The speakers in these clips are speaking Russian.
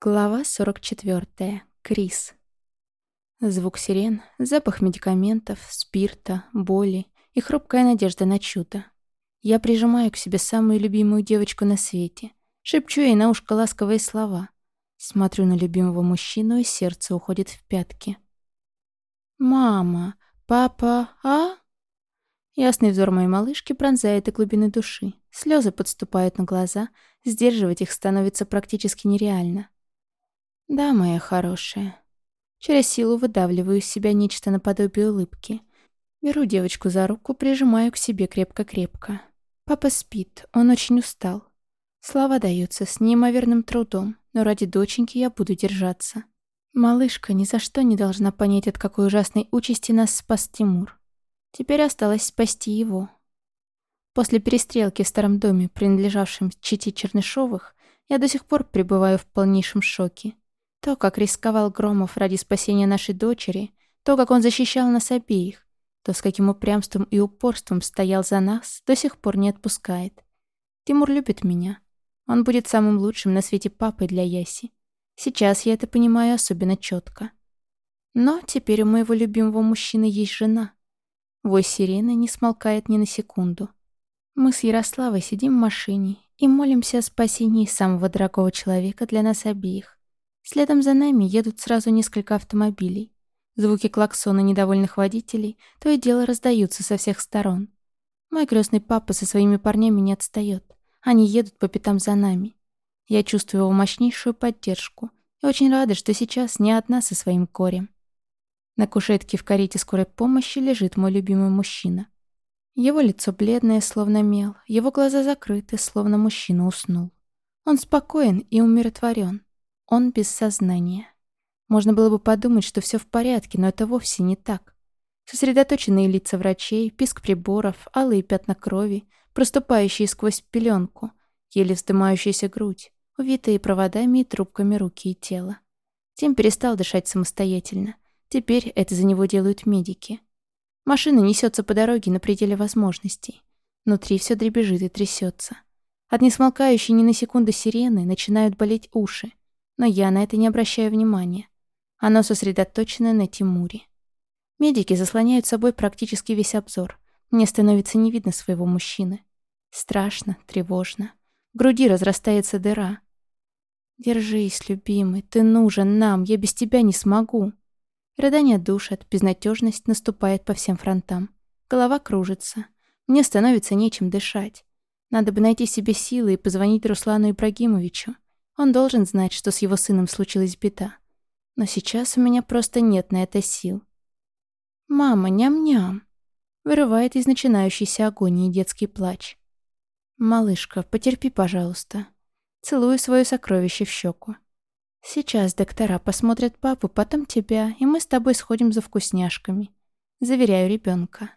Глава 44. Крис. Звук сирен, запах медикаментов, спирта, боли и хрупкая надежда на чудо. Я прижимаю к себе самую любимую девочку на свете, шепчу ей на ушко ласковые слова. Смотрю на любимого мужчину, и сердце уходит в пятки. «Мама! Папа! А?» Ясный взор моей малышки пронзает и глубины души. Слезы подступают на глаза, сдерживать их становится практически нереально. «Да, моя хорошая». Через силу выдавливаю из себя нечто наподобие улыбки. Беру девочку за руку, прижимаю к себе крепко-крепко. Папа спит, он очень устал. Слова даются с неимоверным трудом, но ради доченьки я буду держаться. Малышка ни за что не должна понять, от какой ужасной участи нас спас Тимур. Теперь осталось спасти его. После перестрелки в старом доме, принадлежавшем Чити Чернышовых, я до сих пор пребываю в полнейшем шоке. То, как рисковал Громов ради спасения нашей дочери, то, как он защищал нас обеих, то, с каким упрямством и упорством стоял за нас, до сих пор не отпускает. Тимур любит меня. Он будет самым лучшим на свете папой для Яси. Сейчас я это понимаю особенно четко. Но теперь у моего любимого мужчины есть жена. Вой сирены не смолкает ни на секунду. Мы с Ярославой сидим в машине и молимся о спасении самого дорогого человека для нас обеих. Следом за нами едут сразу несколько автомобилей. Звуки клаксона недовольных водителей то и дело раздаются со всех сторон. Мой крестный папа со своими парнями не отстает. Они едут по пятам за нами. Я чувствую его мощнейшую поддержку и очень рада, что сейчас не одна со своим корем. На кушетке в карете скорой помощи лежит мой любимый мужчина. Его лицо бледное, словно мел, его глаза закрыты, словно мужчина уснул. Он спокоен и умиротворен. Он без сознания. Можно было бы подумать, что все в порядке, но это вовсе не так. Сосредоточенные лица врачей, писк приборов, алые пятна крови, проступающие сквозь пеленку, еле вздымающаяся грудь, увитые проводами и трубками руки и тела. Тим перестал дышать самостоятельно. Теперь это за него делают медики. Машина несется по дороге на пределе возможностей. Внутри все дребезжит и трясется. От несмолкающей ни на секунду сирены начинают болеть уши но я на это не обращаю внимания. Оно сосредоточено на Тимуре. Медики заслоняют собой практически весь обзор. Мне становится не видно своего мужчины. Страшно, тревожно. В груди разрастается дыра. «Держись, любимый, ты нужен нам, я без тебя не смогу». Рыдания душат, безнадежность наступает по всем фронтам. Голова кружится. Мне становится нечем дышать. Надо бы найти себе силы и позвонить Руслану Ибрагимовичу. Он должен знать, что с его сыном случилась беда. Но сейчас у меня просто нет на это сил. «Мама, ням-ням!» Вырывает из начинающейся агонии детский плач. «Малышка, потерпи, пожалуйста». Целую свое сокровище в щеку. «Сейчас доктора посмотрят папу, потом тебя, и мы с тобой сходим за вкусняшками». Заверяю ребенка.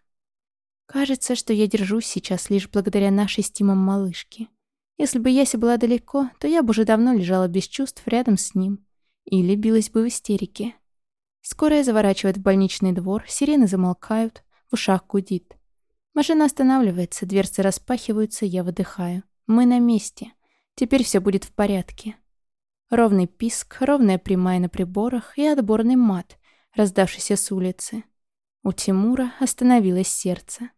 Кажется, что я держусь сейчас лишь благодаря нашей с Тимом малышке. Если бы Яся была далеко, то я бы уже давно лежала без чувств рядом с ним. Или билась бы в истерике. Скорая заворачивает в больничный двор, сирены замолкают, в ушах гудит. Машина останавливается, дверцы распахиваются, я выдыхаю. Мы на месте. Теперь все будет в порядке. Ровный писк, ровная прямая на приборах и отборный мат, раздавшийся с улицы. У Тимура остановилось сердце.